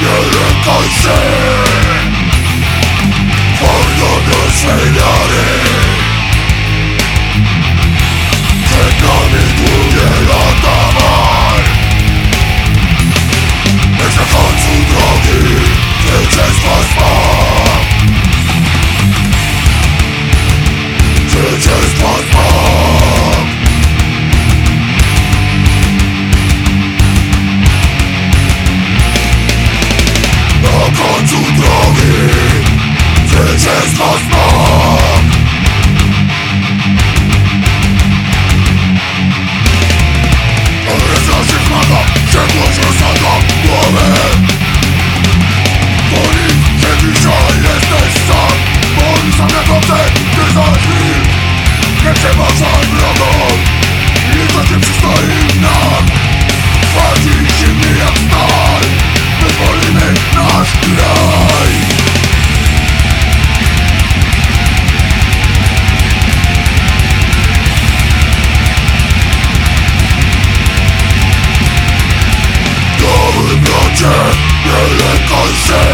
Geri kaçın Vardınız şeyleri Tekrar bir dünyada var. Bize kalsın Rocky Yo le causé